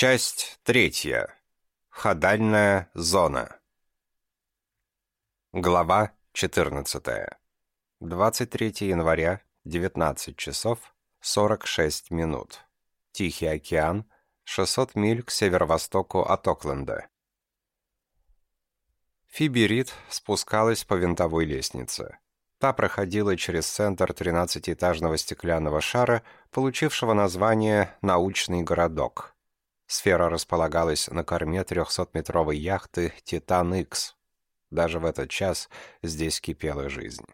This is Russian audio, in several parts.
Часть третья. Ходальная зона. Глава 14. 23 января, 19 часов 46 минут. Тихий океан, 600 миль к северо-востоку от Окленда. Фиби Рид спускалась по винтовой лестнице. Та проходила через центр 13-этажного стеклянного шара, получившего название «Научный городок». Сфера располагалась на корме 300-метровой яхты «Титан-Икс». Даже в этот час здесь кипела жизнь.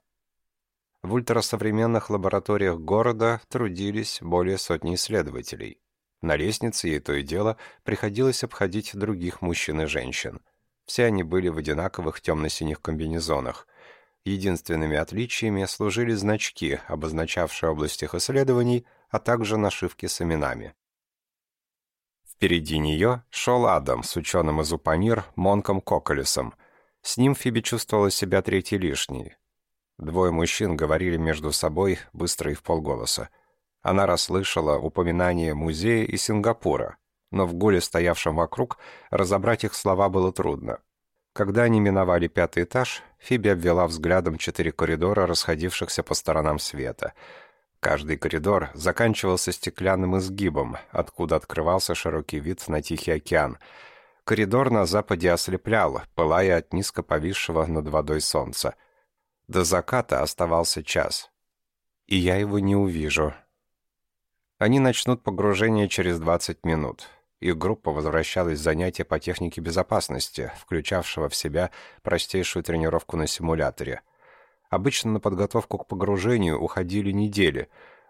В ультрасовременных лабораториях города трудились более сотни исследователей. На лестнице ей то и дело приходилось обходить других мужчин и женщин. Все они были в одинаковых темно-синих комбинезонах. Единственными отличиями служили значки, обозначавшие область их исследований, а также нашивки с именами. Впереди нее шел Адам с ученым из Упанир Монком Коколесом. С ним Фиби чувствовала себя третьей лишней. Двое мужчин говорили между собой быстро и в полголоса. Она расслышала упоминание музея и Сингапура, но в гуле, стоявшем вокруг, разобрать их слова было трудно. Когда они миновали пятый этаж, Фиби обвела взглядом четыре коридора, расходившихся по сторонам света — Каждый коридор заканчивался стеклянным изгибом, откуда открывался широкий вид на Тихий океан. Коридор на западе ослеплял, пылая от низко повисшего над водой солнца. До заката оставался час. И я его не увижу. Они начнут погружение через 20 минут. Их группа возвращалась с занятия по технике безопасности, включавшего в себя простейшую тренировку на симуляторе — Обычно на подготовку к погружению уходили недели,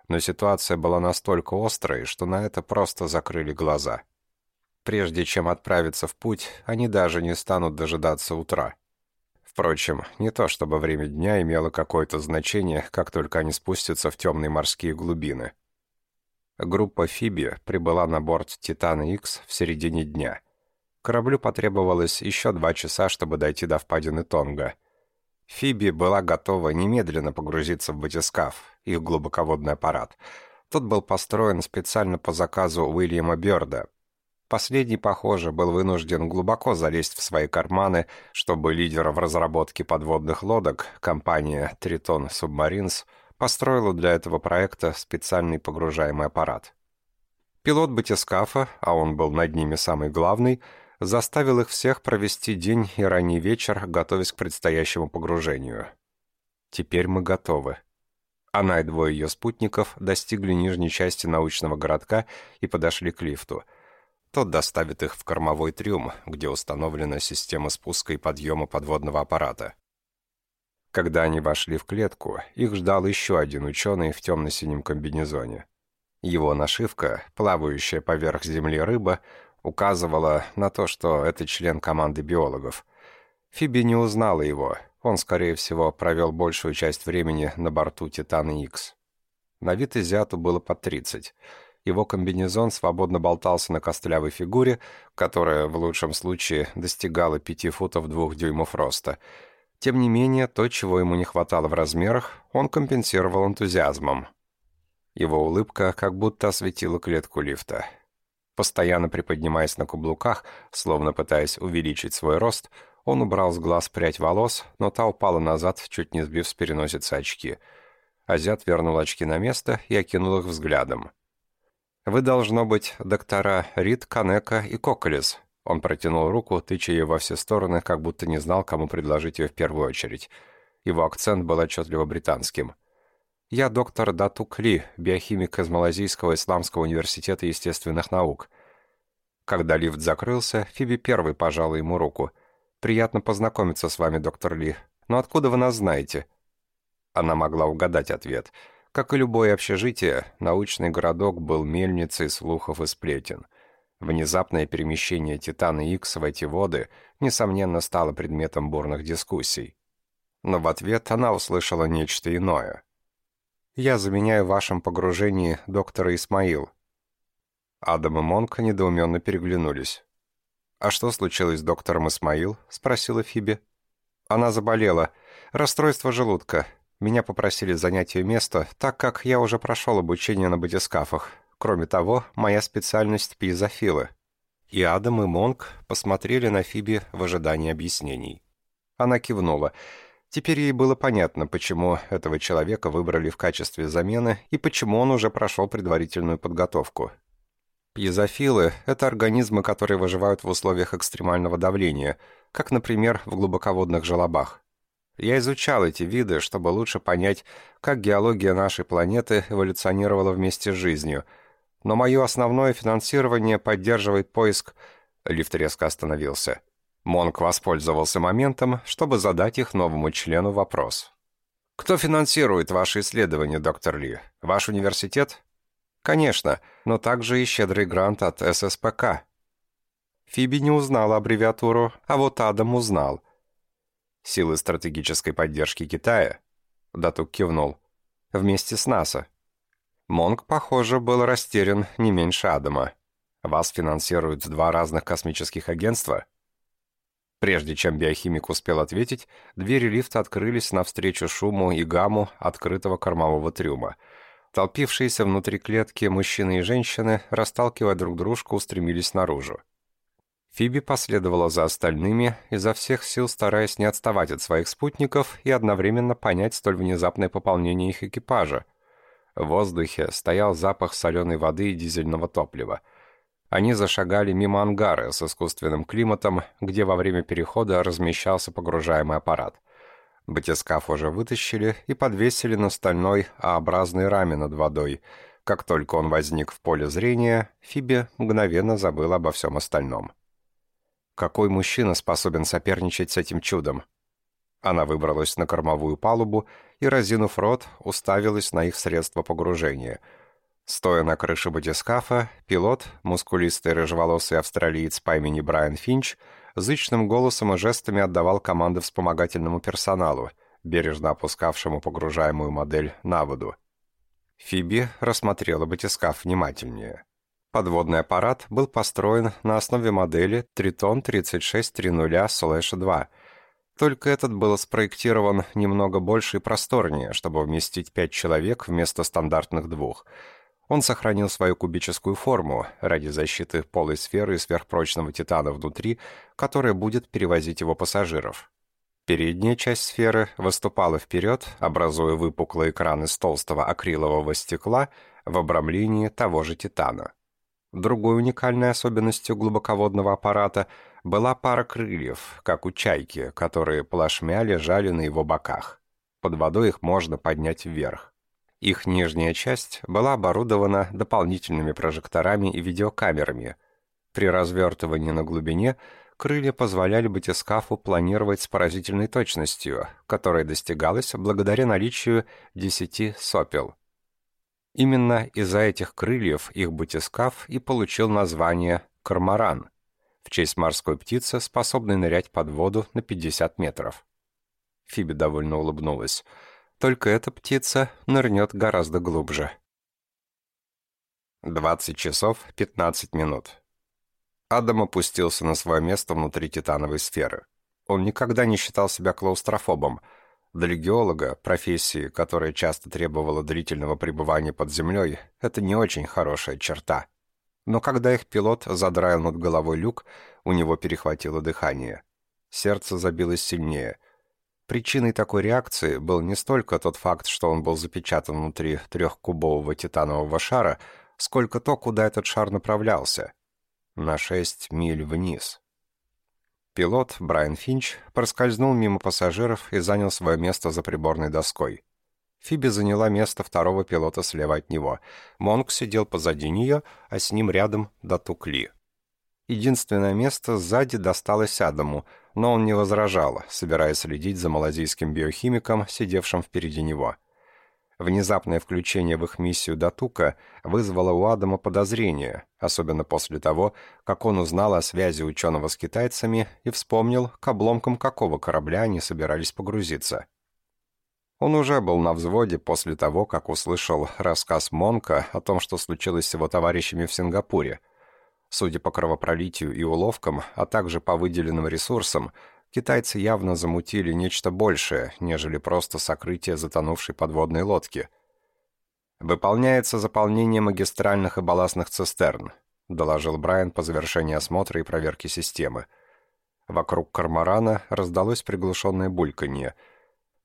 но ситуация была настолько острой, что на это просто закрыли глаза. Прежде чем отправиться в путь, они даже не станут дожидаться утра. Впрочем, не то чтобы время дня имело какое-то значение, как только они спустятся в темные морские глубины. Группа «Фиби» прибыла на борт «Титана X в середине дня. Кораблю потребовалось еще два часа, чтобы дойти до впадины Тонга — Фиби была готова немедленно погрузиться в батискаф, их глубоководный аппарат. Тот был построен специально по заказу Уильяма Бёрда. Последний, похоже, был вынужден глубоко залезть в свои карманы, чтобы лидер в разработке подводных лодок, компания «Тритон Submarines», построила для этого проекта специальный погружаемый аппарат. Пилот батискафа, а он был над ними самый главный, заставил их всех провести день и ранний вечер, готовясь к предстоящему погружению. Теперь мы готовы. Она и двое ее спутников достигли нижней части научного городка и подошли к лифту. Тот доставит их в кормовой трюм, где установлена система спуска и подъема подводного аппарата. Когда они вошли в клетку, их ждал еще один ученый в темно-синем комбинезоне. Его нашивка, плавающая поверх земли рыба, указывала на то, что это член команды биологов. Фиби не узнала его. Он, скорее всего, провел большую часть времени на борту «Титана Икс». На вид изяту было под 30. Его комбинезон свободно болтался на костлявой фигуре, которая, в лучшем случае, достигала 5 футов 2 дюймов роста. Тем не менее, то, чего ему не хватало в размерах, он компенсировал энтузиазмом. Его улыбка как будто осветила клетку лифта. Постоянно приподнимаясь на каблуках, словно пытаясь увеличить свой рост, он убрал с глаз прядь волос, но та упала назад, чуть не сбив с переносицы очки. Азиат вернул очки на место и окинул их взглядом. «Вы, должно быть, доктора Рид, Канека и Коколес». Он протянул руку, тыча ее во все стороны, как будто не знал, кому предложить ее в первую очередь. Его акцент был отчетливо британским. «Я доктор Датук Ли, биохимик из Малазийского исламского университета естественных наук». Когда лифт закрылся, Фиби первый пожала ему руку. «Приятно познакомиться с вами, доктор Ли. Но откуда вы нас знаете?» Она могла угадать ответ. Как и любое общежитие, научный городок был мельницей слухов и сплетен. Внезапное перемещение Титана Икс в эти воды, несомненно, стало предметом бурных дискуссий. Но в ответ она услышала нечто иное. Я заменяю в вашем погружении доктора Исмаил». Адам и Монка недоуменно переглянулись. «А что случилось с доктором Исмаил?» — спросила Фиби. «Она заболела. Расстройство желудка. Меня попросили занять ее место, так как я уже прошел обучение на батискафах. Кроме того, моя специальность — пьезофилы». И Адам и Монк посмотрели на Фиби в ожидании объяснений. Она кивнула. Теперь ей было понятно, почему этого человека выбрали в качестве замены и почему он уже прошел предварительную подготовку. Пьезофилы – это организмы, которые выживают в условиях экстремального давления, как, например, в глубоководных желобах. Я изучал эти виды, чтобы лучше понять, как геология нашей планеты эволюционировала вместе с жизнью. Но мое основное финансирование поддерживает поиск... Лифт резко остановился. Монк воспользовался моментом, чтобы задать их новому члену вопрос. «Кто финансирует ваши исследования, доктор Ли? Ваш университет?» «Конечно, но также и щедрый грант от ССПК». Фиби не узнала аббревиатуру, а вот Адам узнал. «Силы стратегической поддержки Китая?» Датук кивнул. «Вместе с НАСА». Монг, похоже, был растерян не меньше Адама. «Вас финансируют два разных космических агентства?» Прежде чем биохимик успел ответить, двери лифта открылись навстречу шуму и гамму открытого кормового трюма. Толпившиеся внутри клетки мужчины и женщины, расталкивая друг дружку, устремились наружу. Фиби последовала за остальными, изо всех сил стараясь не отставать от своих спутников и одновременно понять столь внезапное пополнение их экипажа. В воздухе стоял запах соленой воды и дизельного топлива – они зашагали мимо ангара с искусственным климатом, где во время перехода размещался погружаемый аппарат. Батискаф уже вытащили и подвесили на стальной А-образной раме над водой. Как только он возник в поле зрения, Фиби мгновенно забыл обо всем остальном. Какой мужчина способен соперничать с этим чудом? Она выбралась на кормовую палубу и, разинув рот, уставилась на их средства погружения — Стоя на крыше батискафа, пилот, мускулистый рыжеволосый австралиец по имени Брайан Финч, зычным голосом и жестами отдавал команды вспомогательному персоналу, бережно опускавшему погружаемую модель на воду. Фиби рассмотрела батискаф внимательнее. Подводный аппарат был построен на основе модели Тритон 3630-2, только этот был спроектирован немного больше и просторнее, чтобы вместить пять человек вместо стандартных двух – он сохранил свою кубическую форму ради защиты полой сферы и сверхпрочного титана внутри, которая будет перевозить его пассажиров. Передняя часть сферы выступала вперед, образуя выпуклый экран из толстого акрилового стекла в обрамлении того же титана. Другой уникальной особенностью глубоководного аппарата была пара крыльев, как у чайки, которые плашмя лежали на его боках. Под водой их можно поднять вверх. Их нижняя часть была оборудована дополнительными прожекторами и видеокамерами. При развертывании на глубине крылья позволяли батискафу планировать с поразительной точностью, которая достигалась благодаря наличию 10 сопел. Именно из-за этих крыльев их батискаф и получил название «корморан», в честь морской птицы, способной нырять под воду на 50 метров. Фиби довольно улыбнулась – только эта птица нырнет гораздо глубже. 20 часов 15 минут. Адам опустился на свое место внутри титановой сферы. Он никогда не считал себя клаустрофобом. Для геолога, профессии, которая часто требовала длительного пребывания под землей, это не очень хорошая черта. Но когда их пилот задраил над головой люк, у него перехватило дыхание. Сердце забилось сильнее. Причиной такой реакции был не столько тот факт, что он был запечатан внутри трехкубового титанового шара, сколько то, куда этот шар направлялся. На шесть миль вниз. Пилот, Брайан Финч, проскользнул мимо пассажиров и занял свое место за приборной доской. Фиби заняла место второго пилота слева от него. Монк сидел позади нее, а с ним рядом Датук Ли. Единственное место сзади досталось Адаму — но он не возражал, собираясь следить за малазийским биохимиком, сидевшим впереди него. Внезапное включение в их миссию Датука вызвало у Адама подозрение, особенно после того, как он узнал о связи ученого с китайцами и вспомнил, к обломкам какого корабля они собирались погрузиться. Он уже был на взводе после того, как услышал рассказ Монка о том, что случилось с его товарищами в Сингапуре – Судя по кровопролитию и уловкам, а также по выделенным ресурсам, китайцы явно замутили нечто большее, нежели просто сокрытие затонувшей подводной лодки. Выполняется заполнение магистральных и балластных цистерн. — доложил Брайан по завершении осмотра и проверки системы. Вокруг кармарана раздалось приглушенное бульканье.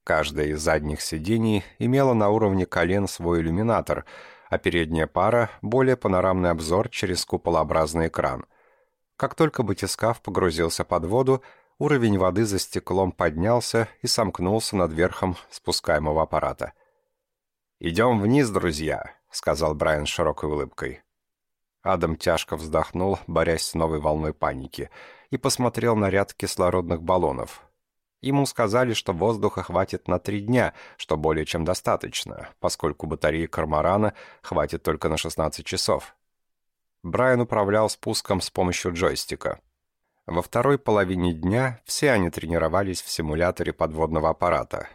Каждое из задних сидений имело на уровне колен свой иллюминатор, а передняя пара — более панорамный обзор через куполообразный экран. Как только батискаф погрузился под воду, уровень воды за стеклом поднялся и сомкнулся над верхом спускаемого аппарата. «Идем вниз, друзья», — сказал Брайан широкой улыбкой. Адам тяжко вздохнул, борясь с новой волной паники, и посмотрел на ряд кислородных баллонов. Ему сказали, что воздуха хватит на три дня, что более чем достаточно, поскольку батареи Кармарана хватит только на 16 часов. Брайан управлял спуском с помощью джойстика. Во второй половине дня все они тренировались в симуляторе подводного аппарата.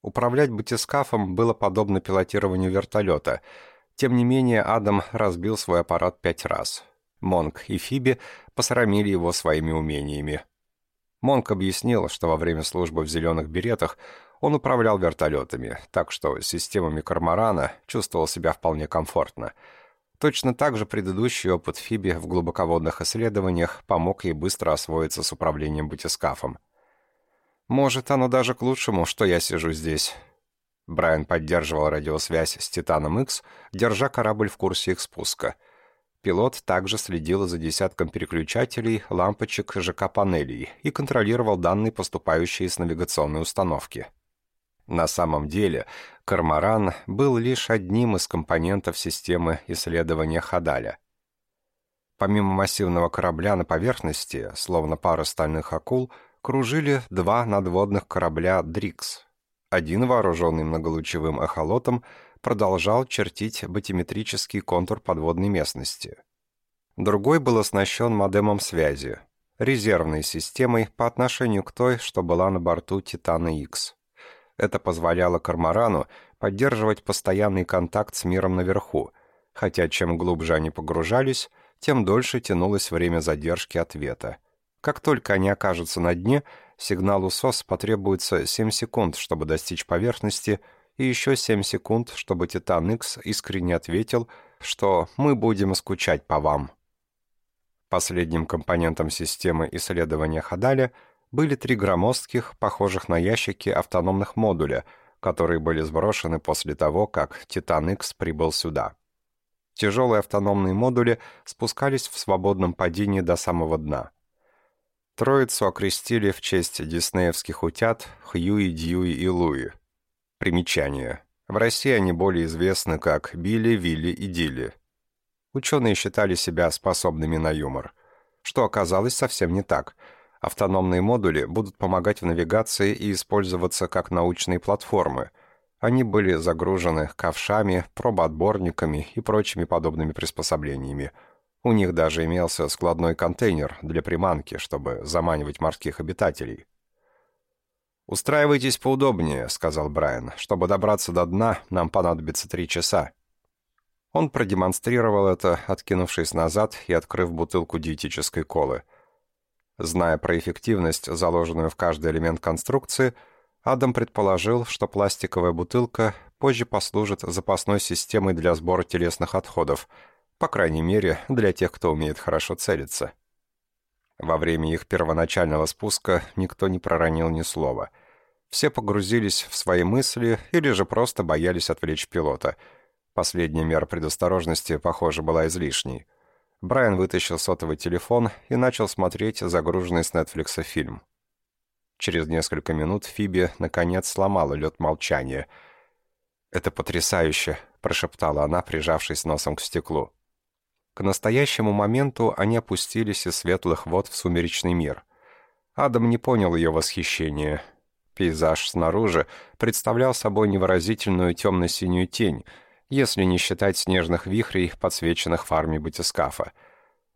Управлять батискафом было подобно пилотированию вертолета — тем не менее, Адам разбил свой аппарат пять раз. Монк и Фиби посрамили его своими умениями. Монк объяснил, что во время службы в «Зеленых беретах» он управлял вертолетами, так что с системами «Корморана» чувствовал себя вполне комфортно. Точно так же предыдущий опыт Фиби в глубоководных исследованиях помог ей быстро освоиться с управлением батискафом. «Может, оно даже к лучшему, что я сижу здесь», Брайан поддерживал радиосвязь с «Титаном X», держа корабль в курсе их спуска. Пилот также следил за десятком переключателей, лампочек, ЖК-панелей и контролировал данные, поступающие с навигационной установки. На самом деле, «Корморан» был лишь одним из компонентов системы исследования Хадаля. Помимо массивного корабля на поверхности, словно пара стальных акул, кружили два надводных корабля «Дрикс», один, вооруженный многолучевым эхолотом, продолжал чертить батиметрический контур подводной местности. Другой был оснащен модемом связи, резервной системой по отношению к той, что была на борту «Титана X. Это позволяло «Кармарану» поддерживать постоянный контакт с миром наверху, хотя чем глубже они погружались, тем дольше тянулось время задержки ответа. Как только они окажутся на дне, Сигналу СОС потребуется 7 секунд, чтобы достичь поверхности, и еще 7 секунд, чтобы Титан X искренне ответил, что «мы будем скучать по вам». Последним компонентом системы исследования Хадаля были три громоздких, похожих на ящики автономных модуля, которые были сброшены после того, как Титан X прибыл сюда. Тяжелые автономные модули спускались в свободном падении до самого дна – Троицу окрестили в честь диснеевских утят Хьюи, Дьюи и Луи. Примечание. В России они более известны как Билли, Вилли и Дилли. Ученые считали себя способными на юмор. Что оказалось совсем не так. Автономные модули будут помогать в навигации и использоваться как научные платформы. Они были загружены ковшами, пробоотборниками и прочими подобными приспособлениями – у них даже имелся складной контейнер для приманки, чтобы заманивать морских обитателей. «Устраивайтесь поудобнее», — сказал Брайан. «Чтобы добраться до дна, нам понадобится три часа». Он продемонстрировал это, откинувшись назад и открыв бутылку диетической колы. Зная про эффективность, заложенную в каждый элемент конструкции, Адам предположил, что пластиковая бутылка позже послужит запасной системой для сбора телесных отходов — по крайней мере, для тех, кто умеет хорошо целиться. Во время их первоначального спуска никто не проронил ни слова. Все погрузились в свои мысли или же просто боялись отвлечь пилота. Последняя мера предосторожности, похоже, была излишней. Брайан вытащил сотовый телефон и начал смотреть загруженный с Netflix фильм. Через несколько минут Фиби наконец сломала лед молчания. «Это потрясающе», — прошептала она, прижавшись носом к стеклу. К настоящему моменту они опустились из светлых вод в сумеречный мир. Адам не понял ее восхищения. Пейзаж снаружи представлял собой невыразительную темно-синюю тень, если не считать снежных вихрей, подсвеченных фарме батискафа.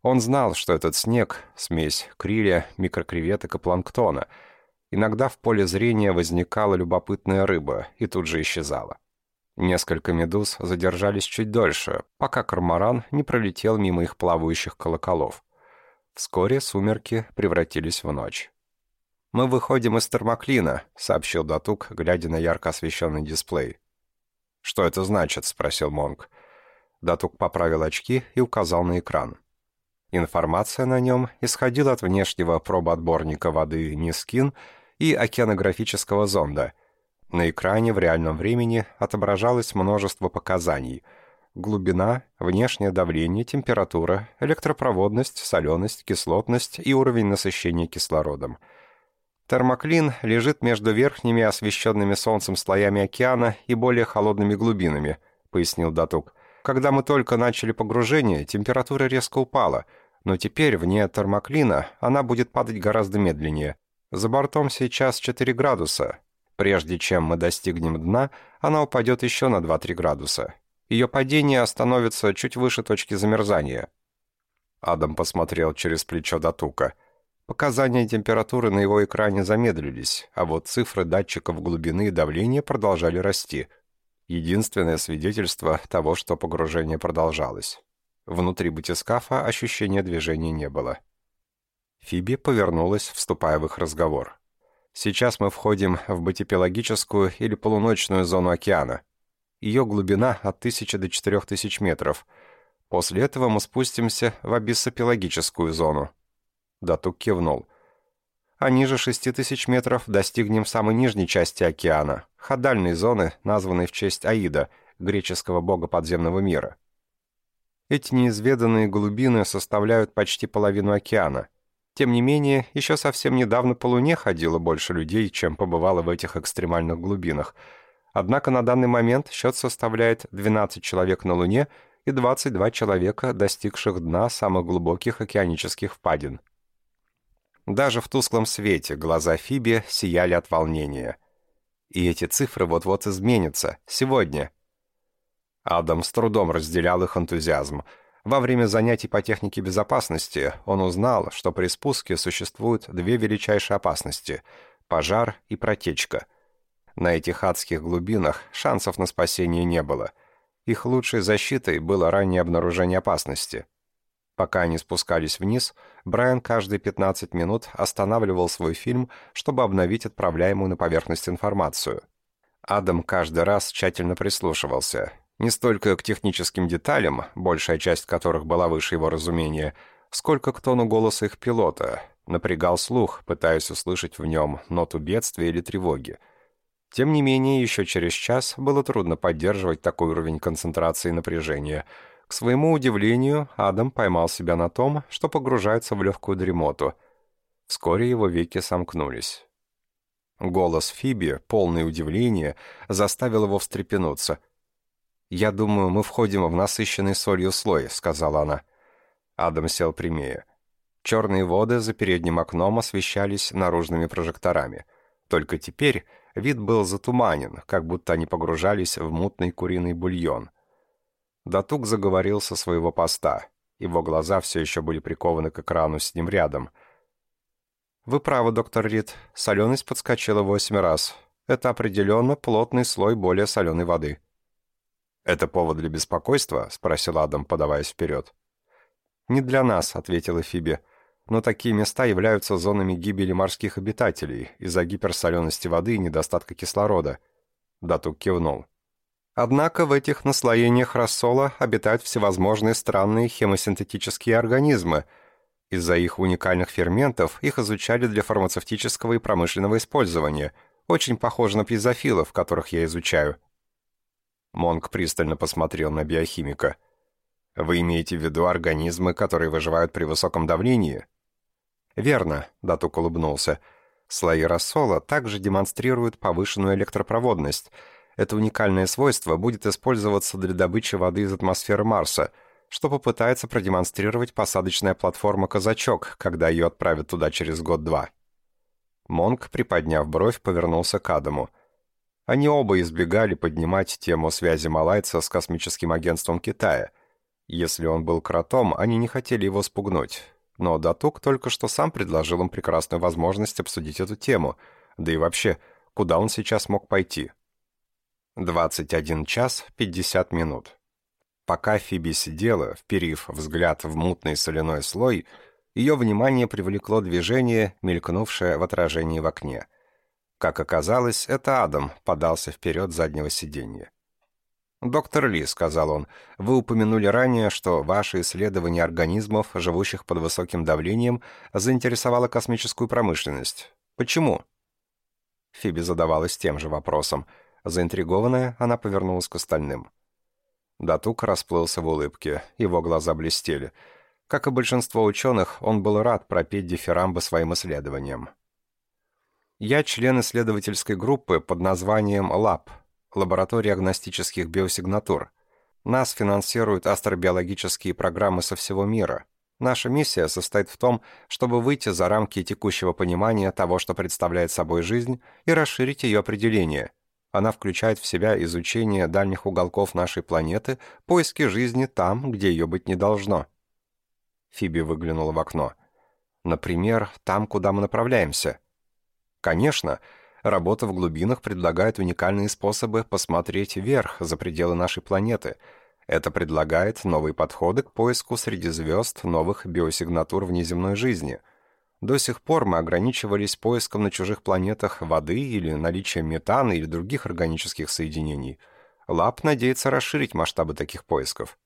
Он знал, что этот снег — смесь криля, микрокреветок и планктона. Иногда в поле зрения возникала любопытная рыба и тут же исчезала. Несколько медуз задержались чуть дольше, пока корморан не пролетел мимо их плавающих колоколов. Вскоре сумерки превратились в ночь. «Мы выходим из термоклина», — сообщил Датук, глядя на ярко освещенный дисплей. «Что это значит?» — спросил Монг. Датук поправил очки и указал на экран. Информация на нем исходила от внешнего пробоотборника воды Нискин и океанографического зонда. На экране в реальном времени отображалось множество показаний – глубина, внешнее давление, температура, электропроводность, соленость, кислотность и уровень насыщения кислородом. Термоклин лежит между верхними освещенными солнцем слоями океана и более холодными глубинами, пояснил Датук. Когда мы только начали погружение, температура резко упала, но теперь вне термоклина она будет падать гораздо медленнее. За бортом сейчас 4 градуса. Прежде чем мы достигнем дна, она упадет еще на 2-3 градуса. Ее падение остановится чуть выше точки замерзания. Адам посмотрел через плечо Датука. Показания температуры на его экране замедлились, а вот цифры датчиков глубины и давления продолжали расти. Единственное свидетельство того, что погружение продолжалось. Внутри батискафа ощущения движения не было. Фиби повернулась, вступая в их разговор. «Сейчас мы входим в батипелагическую или полуночную зону океана. Ее глубина от 1000 до 4000 метров. После этого мы спустимся в абиссопелагическую зону. Датук кивнул. А ниже 6000 метров достигнем самой нижней части океана, ходальной зоны, названной в честь Аида, греческого бога подземного мира. Эти неизведанные глубины составляют почти половину океана. Тем не менее, еще совсем недавно по Луне ходило больше людей, чем побывало в этих экстремальных глубинах – Однако на данный момент счет составляет 12 человек на Луне и 22 человека, достигших дна самых глубоких океанических впадин. Даже в тусклом свете глаза Фиби сияли от волнения. И эти цифры вот-вот изменятся. Сегодня. Адам с трудом разделял их энтузиазм. Во время занятий по технике безопасности он узнал, что при спуске существуют две величайшие опасности – пожар и протечка – на этих адских глубинах шансов на спасение не было. Их лучшей защитой было раннее обнаружение опасности. Пока они спускались вниз, Брайан каждые 15 минут останавливал свой фильм, чтобы обновить отправляемую на поверхность информацию. Адам каждый раз тщательно прислушивался. Не столько к техническим деталям, большая часть которых была выше его разумения, сколько к тону голоса их пилота. Напрягал слух, пытаясь услышать в нем ноту бедствия или тревоги. Тем не менее, еще через час было трудно поддерживать такой уровень концентрации и напряжения. К своему удивлению, Адам поймал себя на том, что погружается в легкую дремоту. Вскоре его веки сомкнулись. Голос Фиби, полный удивления, заставил его встрепенуться. «Я думаю, мы входим в насыщенный солью слой», — сказала она. Адам сел прямее. Черные воды за передним окном освещались наружными прожекторами. Только теперь Вид был затуманен, как будто они погружались в мутный куриный бульон. Датук заговорил со своего поста. Его глаза все еще были прикованы к экрану с ним рядом. «Вы правы, доктор Рид. Соленость подскочила восемь раз. Это определенно плотный слой более соленой воды». «Это повод для беспокойства?» — спросил Адам, подаваясь вперед. «Не для нас», — ответила Фиби но такие места являются зонами гибели морских обитателей из-за гиперсолености воды и недостатка кислорода. Датук кивнул. Однако в этих наслоениях рассола обитают всевозможные странные хемосинтетические организмы. Из-за их уникальных ферментов их изучали для фармацевтического и промышленного использования. Очень похоже на пьезофилов, которых я изучаю. Монг пристально посмотрел на биохимика. «Вы имеете в виду организмы, которые выживают при высоком давлении?» «Верно», — Датук улыбнулся. «Слои рассола также демонстрируют повышенную электропроводность. Это уникальное свойство будет использоваться для добычи воды из атмосферы Марса, что попытается продемонстрировать посадочная платформа «Казачок», когда ее отправят туда через год-два». Монк, приподняв бровь, повернулся к Адаму. Они оба избегали поднимать тему связи малайца с космическим агентством Китая. Если он был кротом, они не хотели его спугнуть но Датук только что сам предложил им прекрасную возможность обсудить эту тему, да и вообще, куда он сейчас мог пойти. 21 час 50 минут. Пока Фиби сидела, вперив взгляд в мутный соляной слой, ее внимание привлекло движение, мелькнувшее в отражении в окне. Как оказалось, это Адам подался вперед заднего сиденья. «Доктор Ли», — сказал он, — «вы упомянули ранее, что ваше исследование организмов, живущих под высоким давлением, заинтересовало космическую промышленность. Почему?» Фиби задавалась тем же вопросом. Заинтригованная, она повернулась к остальным. Датук расплылся в улыбке, его глаза блестели. Как и большинство ученых, он был рад пропеть дифирамбы своим исследованиям. «Я член исследовательской группы под названием ЛАБ, лаборатория агностических биосигнатур. Нас финансируют астробиологические программы со всего мира. Наша миссия состоит в том, чтобы выйти за рамки текущего понимания того, что представляет собой жизнь, и расширить ее определение. Она включает в себя изучение дальних уголков нашей планеты, поиски жизни там, где ее быть не должно. Фиби выглянула в окно. Например, там, куда мы направляемся. Конечно, Работа в глубинах предлагает уникальные способы посмотреть вверх, за пределы нашей планеты. Это предлагает новые подходы к поиску среди звезд новых биосигнатур внеземной жизни. До сих пор мы ограничивались поиском на чужих планетах воды или наличием метана или других органических соединений. Лаб надеется расширить масштабы таких поисков.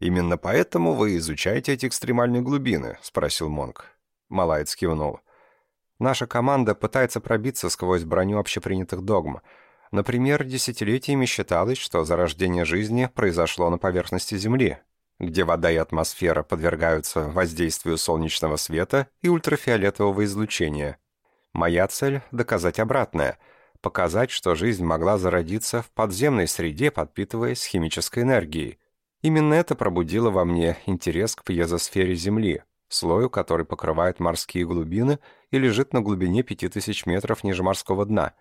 «Именно поэтому вы изучаете эти экстремальные глубины?» — спросил Монг. Малайц кивнул. Наша команда пытается пробиться сквозь броню общепринятых догм. Например, десятилетиями считалось, что зарождение жизни произошло на поверхности Земли, где вода и атмосфера подвергаются воздействию солнечного света и ультрафиолетового излучения. Моя цель — доказать обратное — показать, что жизнь могла зародиться в подземной среде, подпитываясь химической энергией. Именно это пробудило во мне интерес к пьезосфере Земли, слою, который покрывает морские глубины и лежит на глубине 5000 метров ниже морского дна.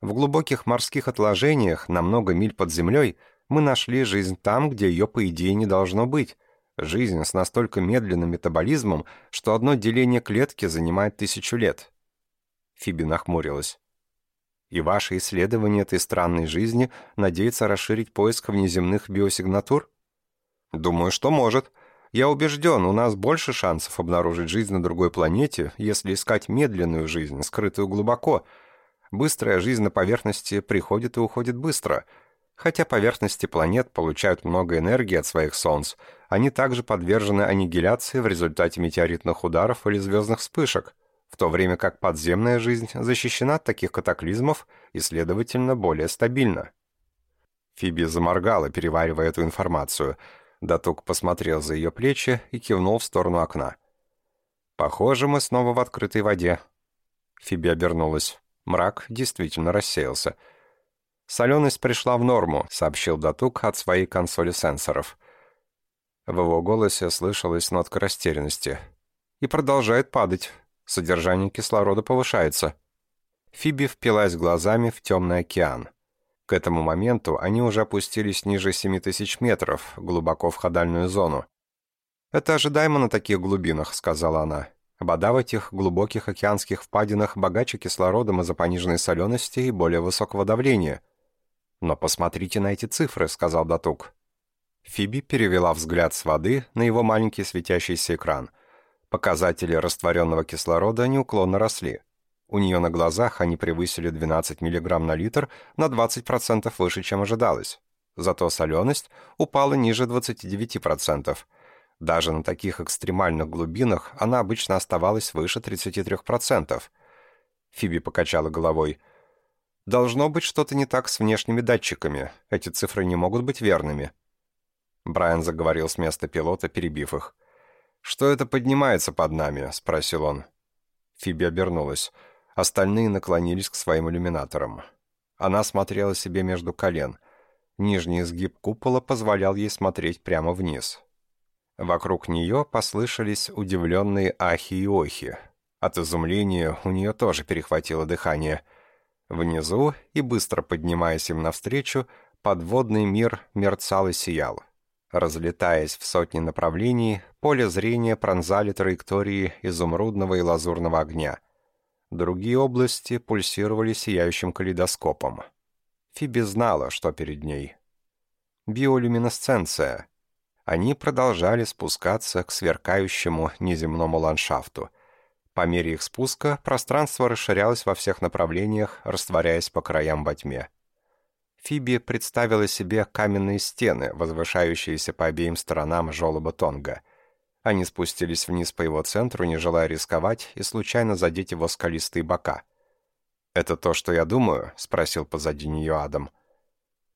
В глубоких морских отложениях, на много миль под землей, мы нашли жизнь там, где ее, по идее, не должно быть. Жизнь с настолько медленным метаболизмом, что одно деление клетки занимает тысячу лет. Фиби нахмурилась. И ваше исследование этой странной жизни надеется расширить поиск внеземных биосигнатур? Думаю, что может. Я убежден, у нас больше шансов обнаружить жизнь на другой планете, если искать медленную жизнь, скрытую глубоко. Быстрая жизнь на поверхности приходит и уходит быстро. Хотя поверхности планет получают много энергии от своих солнц, они также подвержены аннигиляции в результате метеоритных ударов или звездных вспышек, в то время как подземная жизнь защищена от таких катаклизмов и, следовательно, более стабильна. Фиби заморгала, переваривая эту информацию – Датук посмотрел за ее плечи и кивнул в сторону окна. «Похоже, мы снова в открытой воде». Фиби обернулась. Мрак действительно рассеялся. «Соленость пришла в норму», — сообщил Датук от своей консоли сенсоров. В его голосе слышалась нотка растерянности. «И продолжает падать. Содержание кислорода повышается». Фиби впилась глазами в темный океан. К этому моменту они уже опустились ниже 7000 метров, глубоко в ходальную зону. «Это ожидаемо на таких глубинах», — сказала она. «Вода в этих глубоких океанских впадинах богаче кислородом из-за пониженной солености и более высокого давления». «Но посмотрите на эти цифры», — сказал Датук. Фиби перевела взгляд с воды на его маленький светящийся экран. Показатели растворенного кислорода неуклонно росли. У нее на глазах они превысили 12 мг на литр на 20% выше, чем ожидалось. Зато соленость упала ниже 29%. Даже на таких экстремальных глубинах она обычно оставалась выше 33%. Фиби покачала головой. «Должно быть что-то не так с внешними датчиками. Эти цифры не могут быть верными». Брайан заговорил с места пилота, перебив их. «Что это поднимается под нами?» — спросил он. Фиби обернулась. Остальные наклонились к своим иллюминаторам. Она смотрела себе между колен. Нижний изгиб купола позволял ей смотреть прямо вниз. Вокруг нее послышались удивленные ахи и охи. От изумления у нее тоже перехватило дыхание. Внизу, и быстро поднимаясь им навстречу, подводный мир мерцал и сиял. Разлетаясь в сотни направлений, поле зрения пронзали траектории изумрудного и лазурного огня. Другие области пульсировали сияющим калейдоскопом. Фиби знала, что перед ней. Биолюминесценция. Они продолжали спускаться к сверкающему неземному ландшафту. По мере их спуска пространство расширялось во всех направлениях, растворяясь по краям во тьме. Фиби представила себе каменные стены, возвышающиеся по обеим сторонам желоба Тонга. Они спустились вниз по его центру, не желая рисковать и случайно задеть его скалистые бока. «Это то, что я думаю?» — спросил позади нее Адам.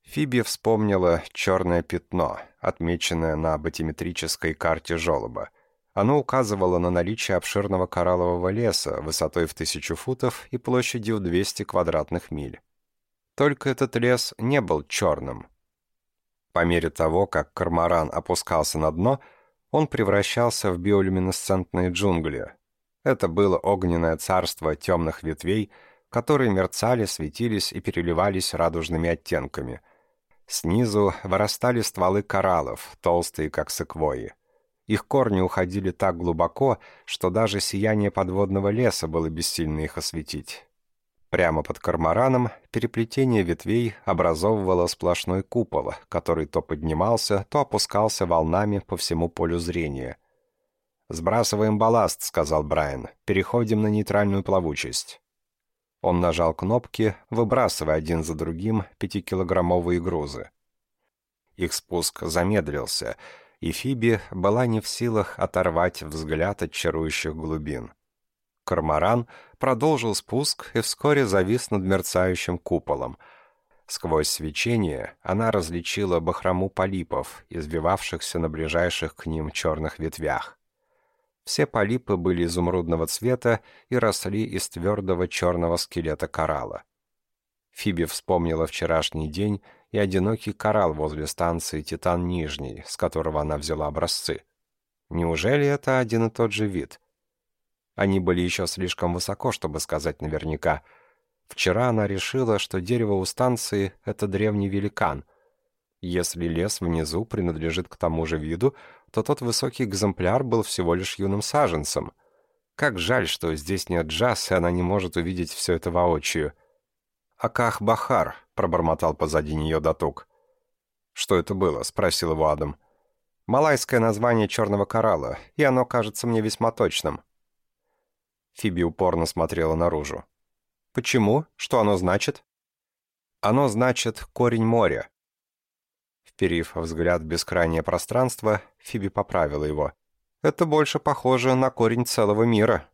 Фиби вспомнила черное пятно, отмеченное на батиметрической карте желоба. Оно указывало на наличие обширного кораллового леса высотой в тысячу футов и площадью 200 квадратных миль. Только этот лес не был черным. По мере того, как корморан опускался на дно, он превращался в биолюминесцентные джунгли. Это было огненное царство темных ветвей, которые мерцали, светились и переливались радужными оттенками. Снизу вырастали стволы кораллов, толстые, как секвойи. Их корни уходили так глубоко, что даже сияние подводного леса было бессильно их осветить. Прямо под кормораном переплетение ветвей образовывало сплошной купол, который то поднимался, то опускался волнами по всему полю зрения. «Сбрасываем балласт», — сказал Брайан. «Переходим на нейтральную плавучесть». Он нажал кнопки, выбрасывая один за другим пятикилограммовые грузы. Их спуск замедлился, и Фиби была не в силах оторвать взгляд от чарующих глубин. Корморан продолжил спуск и вскоре завис над мерцающим куполом. Сквозь свечение она различила бахрому полипов, извивавшихся на ближайших к ним черных ветвях. Все полипы были изумрудного цвета и росли из твердого черного скелета коралла. Фиби вспомнила вчерашний день и одинокий коралл возле станции «Титан Нижний», с которого она взяла образцы. Неужели это один и тот же вид? Они были еще слишком высоко, чтобы сказать наверняка. Вчера она решила, что дерево у станции — это древний великан. Если лес внизу принадлежит к тому же виду, то тот высокий экземпляр был всего лишь юным саженцем. Как жаль, что здесь нет джаз, и она не может увидеть все это воочию. «Аках-Бахар», — пробормотал позади нее Датук. «Что это было?» — спросил его Адам. «Малайское название черного коралла, и оно кажется мне весьма точным». Фиби упорно смотрела наружу. «Почему? Что оно значит?» «Оно значит корень моря». Вперив взгляд в бескрайнее пространство, Фиби поправила его. «Это больше похоже на корень целого мира».